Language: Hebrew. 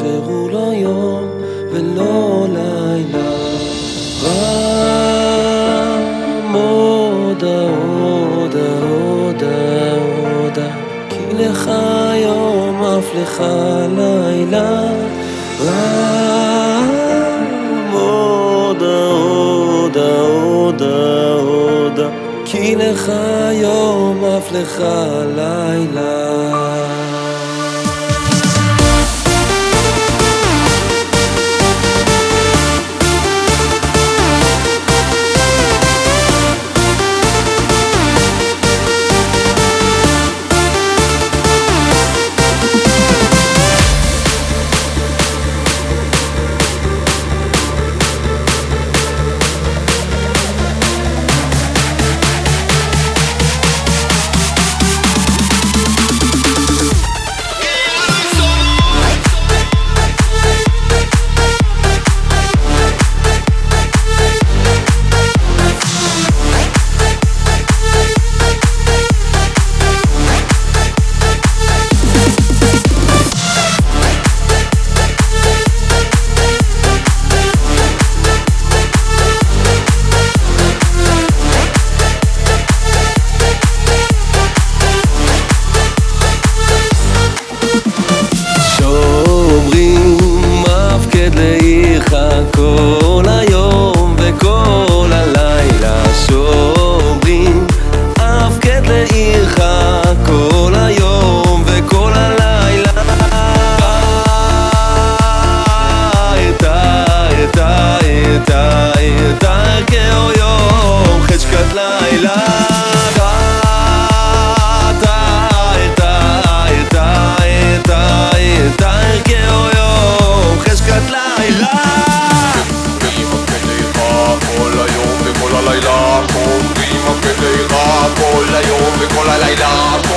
אשר הוא לא יום ולא לילה. רם עודה, עודה, עודה, עודה, כי לך יום אף לך לילה. רם עודה, עודה, עודה, עודה, כי לך יום אף לך לילה. go. I lay